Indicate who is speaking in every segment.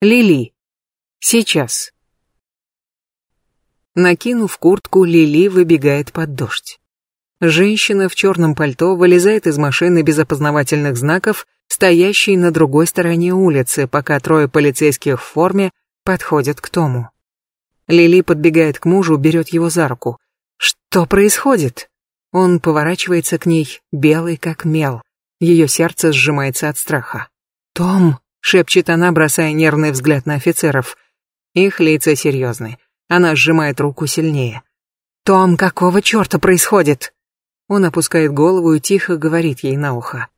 Speaker 1: Лили. Сейчас. Накинув куртку, Лили выбегает под дождь. Женщина в черном пальто вылезает из машины без опознавательных знаков, стоящей на другой стороне улицы, пока трое полицейских в форме подходят к Тому. Лили подбегает к мужу, берет его за руку. «Что происходит?» Он поворачивается к ней, белый как мел. Ее сердце сжимается от страха. «Том!» — шепчет она, бросая нервный взгляд на офицеров. Их лица серьезны. Она сжимает руку сильнее. «Том, какого черта происходит?» Он опускает голову и тихо говорит ей на ухо.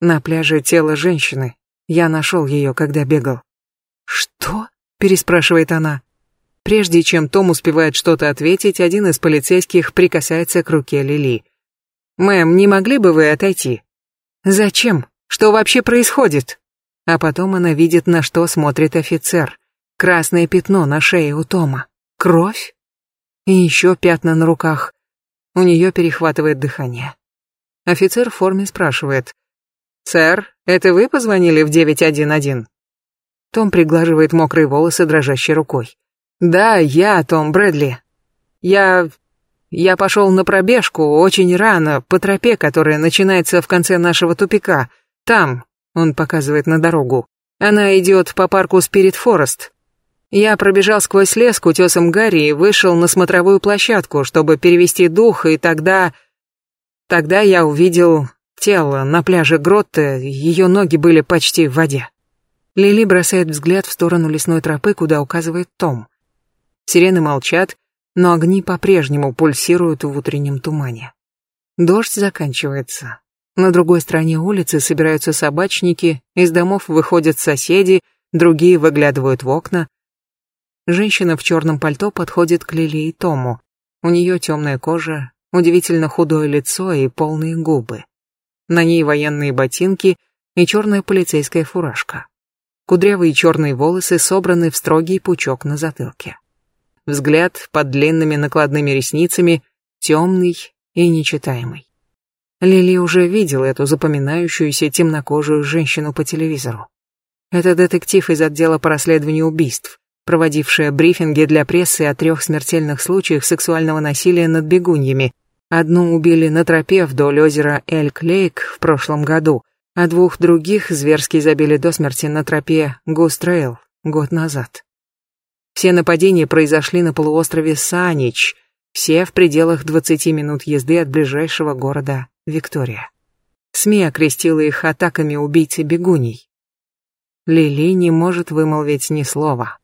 Speaker 1: «На пляже тело женщины. Я нашел ее, когда бегал». «Что?» – переспрашивает она. Прежде чем Том успевает что-то ответить, один из полицейских прикасается к руке Лили. «Мэм, не могли бы вы отойти?» «Зачем? Что вообще происходит?» А потом она видит, на что смотрит офицер. Красное пятно на шее у Тома. Кровь? И еще пятна на руках. У нее перехватывает дыхание. Офицер в форме спрашивает. «Сэр, это вы позвонили в 911?» Том приглаживает мокрые волосы дрожащей рукой. «Да, я Том Брэдли. Я... я пошел на пробежку очень рано, по тропе, которая начинается в конце нашего тупика. Там, он показывает на дорогу. Она идет по парку Спирит Форест. Я пробежал сквозь лес к утесам Гарри и вышел на смотровую площадку, чтобы перевести дух, и тогда... Тогда я увидел тело на пляже Гротта, ее ноги были почти в воде. Лили бросает взгляд в сторону лесной тропы, куда указывает Том. Сирены молчат, но огни по-прежнему пульсируют в утреннем тумане. Дождь заканчивается. На другой стороне улицы собираются собачники, из домов выходят соседи, другие выглядывают в окна. Женщина в черном пальто подходит к Лили и Тому. У нее темная кожа, удивительно худое лицо и полные губы. На ней военные ботинки и черная полицейская фуражка. Кудрявые черные волосы собраны в строгий пучок на затылке. Взгляд под длинными накладными ресницами темный и нечитаемый. Лили уже видела эту запоминающуюся темнокожую женщину по телевизору. Это детектив из отдела по расследованию убийств, проводившая брифинги для прессы о трех смертельных случаях сексуального насилия над бегуньями. Одну убили на тропе вдоль озера Эльк Лейк в прошлом году, а двух других зверски забили до смерти на тропе Густрейл год назад. Все нападения произошли на полуострове Санич, все в пределах 20 минут езды от ближайшего города Виктория. СМИ окрестила их атаками убийцы бегуней. Лили не может вымолвить ни слова.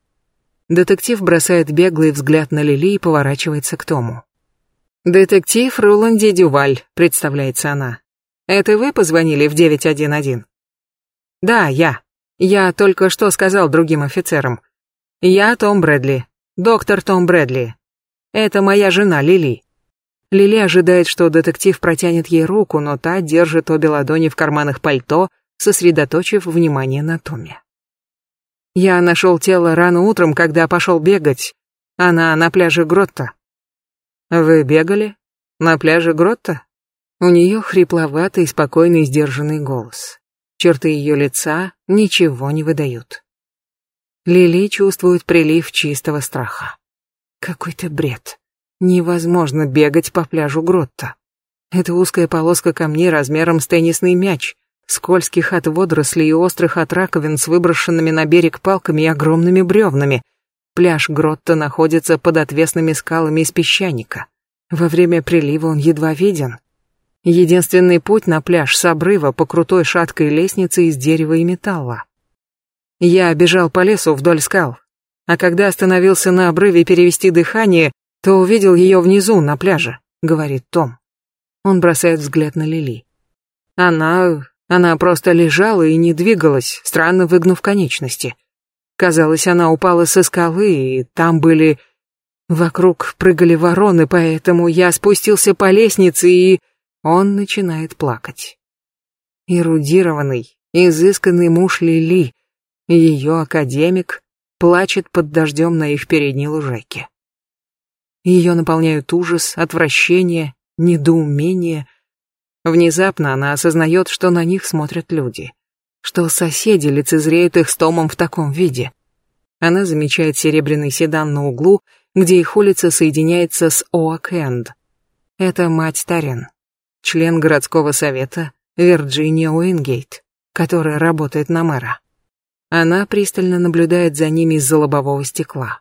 Speaker 1: Детектив бросает беглый взгляд на Лили и поворачивается к Тому. «Детектив Роланди Дюваль», — представляется она. «Это вы позвонили в 911?» «Да, я. Я только что сказал другим офицерам. Я Том Брэдли, доктор Том Брэдли. Это моя жена Лили. Лили ожидает, что детектив протянет ей руку, но та держит обе ладони в карманах пальто, сосредоточив внимание на Томе. «Я нашел тело рано утром, когда пошел бегать. Она на пляже Гротта». «Вы бегали? На пляже Гротта?» У нее хрипловатый, спокойный, сдержанный голос. Черты ее лица ничего не выдают. Лили чувствует прилив чистого страха. Какой-то бред. Невозможно бегать по пляжу Гротта. Это узкая полоска камней размером с теннисный мяч, скользких от водорослей и острых от раковин с выброшенными на берег палками и огромными бревнами. Пляж Гротта находится под отвесными скалами из песчаника. Во время прилива он едва виден. Единственный путь на пляж с обрыва по крутой шаткой лестнице из дерева и металла. Я бежал по лесу вдоль скал, а когда остановился на обрыве перевести дыхание, то увидел ее внизу, на пляже», — говорит Том. Он бросает взгляд на Лили. Она... она просто лежала и не двигалась, странно выгнув конечности. Казалось, она упала со скалы, и там были... Вокруг прыгали вороны, поэтому я спустился по лестнице, и... Он начинает плакать. Эрудированный, изысканный муж Лили, ее академик, плачет под дождем на их передней лужайке. Ее наполняют ужас, отвращение, недоумение. Внезапно она осознает, что на них смотрят люди. Что соседи лицезреют их с Томом в таком виде. Она замечает серебряный седан на углу, где их улица соединяется с Оак-Энд. Это мать Тарен, член городского совета Вирджиния Уингейт, которая работает на мэра. Она пристально наблюдает за ними из-за лобового стекла.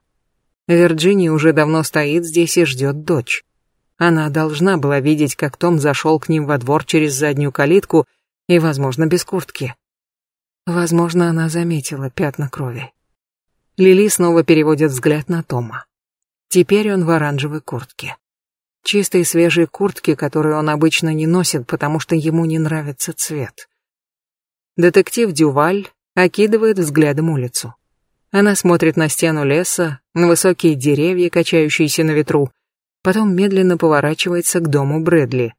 Speaker 1: Вирджиния уже давно стоит здесь и ждет дочь. Она должна была видеть, как Том зашел к ним во двор через заднюю калитку и, возможно, без куртки. Возможно, она заметила пятна крови. Лили снова переводит взгляд на Тома. Теперь он в оранжевой куртке. Чистой свежей куртке, которую он обычно не носит, потому что ему не нравится цвет. Детектив Дюваль окидывает взглядом улицу. Она смотрит на стену леса, на высокие деревья, качающиеся на ветру, потом медленно поворачивается к дому Брэдли.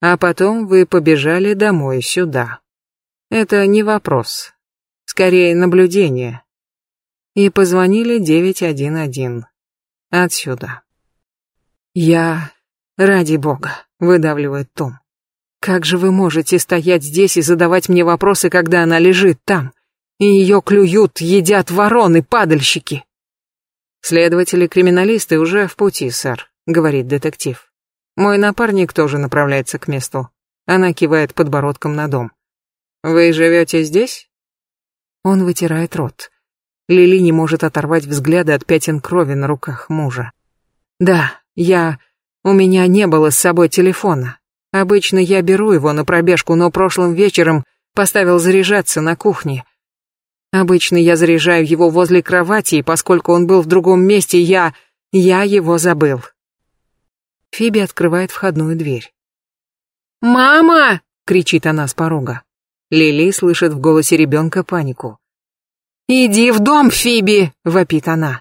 Speaker 1: А потом вы побежали домой сюда. Это не вопрос. Скорее, наблюдение. И позвонили 911. Отсюда. Я... Ради бога, выдавливает Том. Как же вы можете стоять здесь и задавать мне вопросы, когда она лежит там? и ее клюют, едят вороны-падальщики. Следователи-криминалисты уже в пути, сэр, говорит детектив. Мой напарник тоже направляется к месту. Она кивает подбородком на дом. Вы живете здесь? Он вытирает рот. Лили не может оторвать взгляды от пятен крови на руках мужа. Да, я... У меня не было с собой телефона. Обычно я беру его на пробежку, но прошлым вечером поставил заряжаться на кухне. Обычно я заряжаю его возле кровати, и поскольку он был в другом месте, я... я его забыл. Фиби открывает входную дверь. «Мама!» — кричит она с порога. Лили слышит в голосе ребенка панику. «Иди в дом, Фиби!» — вопит она.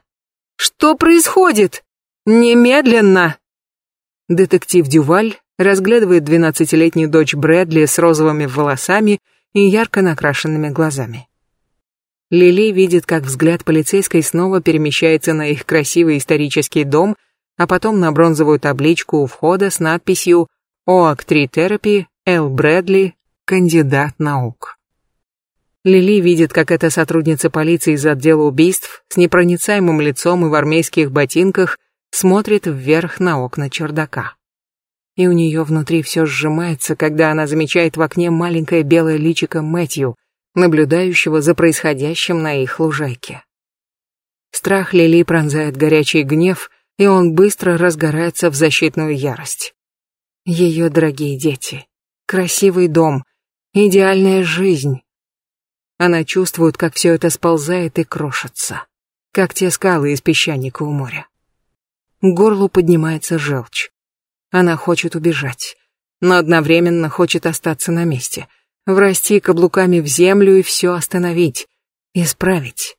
Speaker 1: «Что происходит? Немедленно!» Детектив Дюваль разглядывает двенадцатилетнюю дочь Брэдли с розовыми волосами и ярко накрашенными глазами. Лили видит, как взгляд полицейской снова перемещается на их красивый исторический дом, а потом на бронзовую табличку у входа с надписью О 3 Терапи, Эл Брэдли, кандидат наук». Лили видит, как эта сотрудница полиции из отдела убийств с непроницаемым лицом и в армейских ботинках смотрит вверх на окна чердака. И у нее внутри все сжимается, когда она замечает в окне маленькое белое личико Мэтью, наблюдающего за происходящим на их лужайке. Страх Лили пронзает горячий гнев, и он быстро разгорается в защитную ярость. Ее дорогие дети, красивый дом, идеальная жизнь. Она чувствует, как все это сползает и крошится, как те скалы из песчаника у моря. К горлу поднимается желчь. Она хочет убежать, но одновременно хочет остаться на месте — врасти каблуками в землю и все остановить, исправить.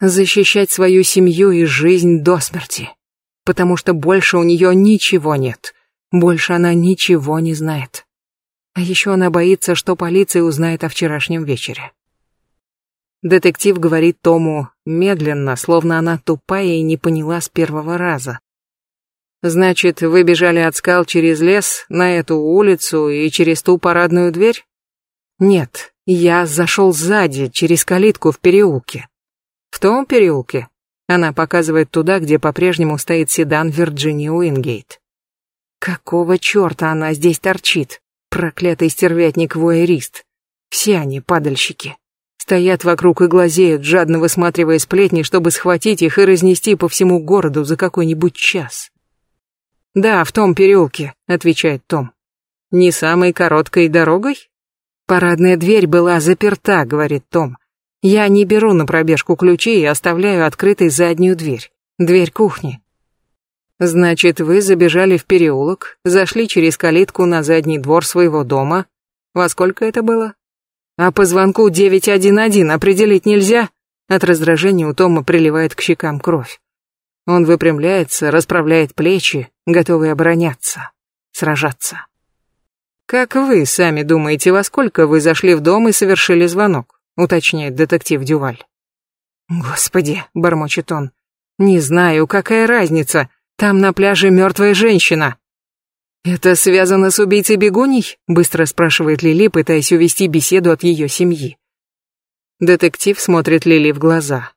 Speaker 1: Защищать свою семью и жизнь до смерти, потому что больше у нее ничего нет, больше она ничего не знает. А еще она боится, что полиция узнает о вчерашнем вечере. Детектив говорит Тому медленно, словно она тупая и не поняла с первого раза. «Значит, вы бежали от скал через лес, на эту улицу и через ту парадную дверь?» Нет, я зашел сзади, через калитку в переулке. В том переулке. Она показывает туда, где по-прежнему стоит седан Вирджинии Уингейт. Какого черта она здесь торчит? Проклятый стервятник-вуайерист. Все они падальщики. Стоят вокруг и глазеют, жадно высматривая сплетни, чтобы схватить их и разнести по всему городу за какой-нибудь час. «Да, в том переулке», — отвечает Том. «Не самой короткой дорогой?» «Парадная дверь была заперта», — говорит Том. «Я не беру на пробежку ключи и оставляю открытой заднюю дверь. Дверь кухни». «Значит, вы забежали в переулок, зашли через калитку на задний двор своего дома. Во сколько это было?» «А по звонку 911 определить нельзя?» От раздражения у Тома приливает к щекам кровь. Он выпрямляется, расправляет плечи, готовый обороняться, сражаться. «Как вы сами думаете, во сколько вы зашли в дом и совершили звонок?» — уточняет детектив Дюваль. «Господи!» — бормочет он. «Не знаю, какая разница. Там на пляже мертвая женщина». «Это связано с убийцей бегоний?» — быстро спрашивает Лили, пытаясь увести беседу от ее семьи. Детектив смотрит Лили в глаза.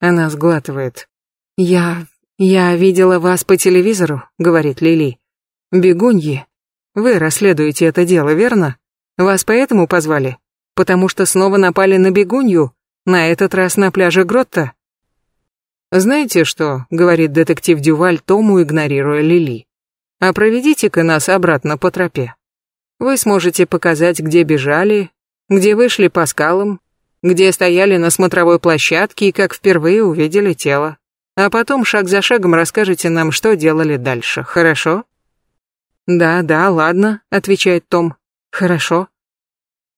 Speaker 1: Она сглатывает. «Я... я видела вас по телевизору», — говорит Лили. «Бегуньи вы расследуете это дело, верно? Вас поэтому позвали? Потому что снова напали на бегунью, на этот раз на пляже Гротта?» «Знаете что?» — говорит детектив Дюваль Тому, игнорируя Лили. «А проведите-ка нас обратно по тропе. Вы сможете показать, где бежали, где вышли по скалам, где стояли на смотровой площадке и как впервые увидели тело. А потом шаг за шагом расскажете нам, что делали дальше, хорошо?» «Да, да, ладно», — отвечает Том. «Хорошо».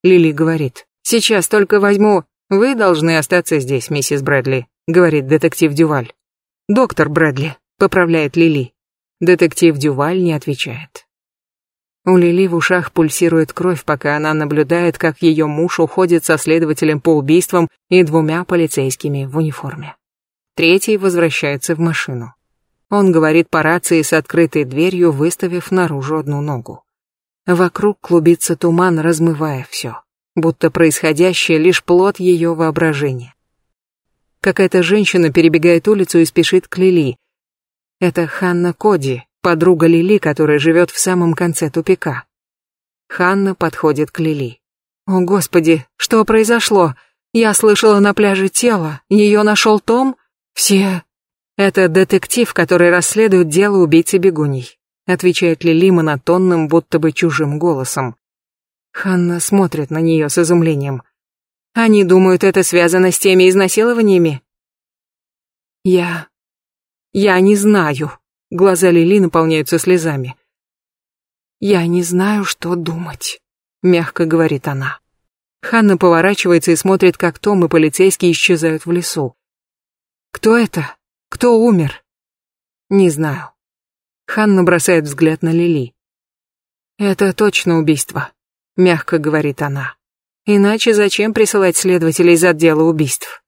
Speaker 1: Лили говорит. «Сейчас только возьму. Вы должны остаться здесь, миссис Брэдли», — говорит детектив Дюваль. «Доктор Брэдли», — поправляет Лили. Детектив Дюваль не отвечает. У Лили в ушах пульсирует кровь, пока она наблюдает, как ее муж уходит со следователем по убийствам и двумя полицейскими в униформе. Третий возвращается в машину. Он говорит по рации с открытой дверью, выставив наружу одну ногу. Вокруг клубится туман, размывая все, будто происходящее лишь плод ее воображения. Какая-то женщина перебегает улицу и спешит к Лили. Это Ханна Коди, подруга Лили, которая живет в самом конце тупика. Ханна подходит к Лили. «О, Господи, что произошло? Я слышала на пляже тело. Ее нашел Том? Все...» «Это детектив, который расследует дело убийцы бегуней», отвечает Лили монотонным, будто бы чужим голосом. Ханна смотрит на нее с изумлением. «Они думают, это связано с теми изнасилованиями?» «Я... я не знаю». Глаза Лили наполняются слезами. «Я не знаю, что думать», — мягко говорит она. Ханна поворачивается и смотрит, как Том и полицейский исчезают в лесу. «Кто это?» Кто умер? Не знаю. Ханна бросает взгляд на Лили. Это точно убийство, мягко говорит она. Иначе зачем присылать следователей из отдела убийств?